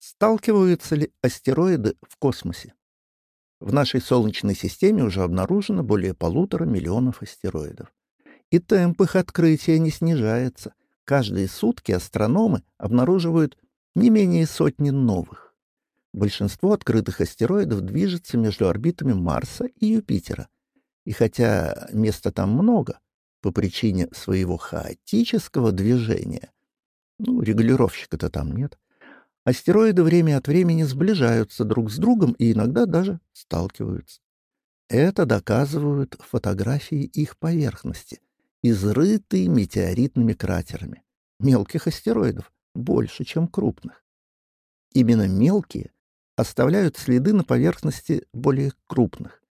Сталкиваются ли астероиды в космосе? В нашей Солнечной системе уже обнаружено более полутора миллионов астероидов. И темп их открытия не снижается. Каждые сутки астрономы обнаруживают не менее сотни новых. Большинство открытых астероидов движется между орбитами Марса и Юпитера. И хотя места там много, по причине своего хаотического движения, ну, регулировщика-то там нет, Астероиды время от времени сближаются друг с другом и иногда даже сталкиваются. Это доказывают фотографии их поверхности, изрытые метеоритными кратерами. Мелких астероидов больше, чем крупных. Именно мелкие оставляют следы на поверхности более крупных.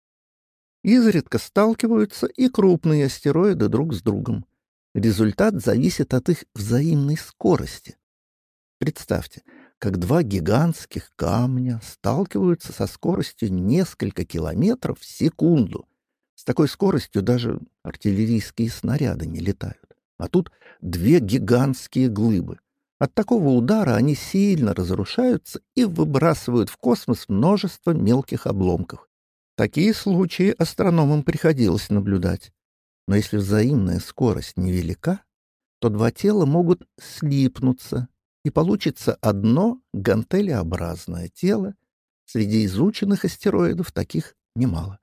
Изредка сталкиваются и крупные астероиды друг с другом. Результат зависит от их взаимной скорости. Представьте, как два гигантских камня сталкиваются со скоростью несколько километров в секунду. С такой скоростью даже артиллерийские снаряды не летают. А тут две гигантские глыбы. От такого удара они сильно разрушаются и выбрасывают в космос множество мелких обломков. Такие случаи астрономам приходилось наблюдать. Но если взаимная скорость невелика, то два тела могут слипнуться и получится одно гантелеобразное тело. Среди изученных астероидов таких немало.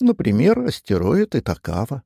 Например, астероид Итакава.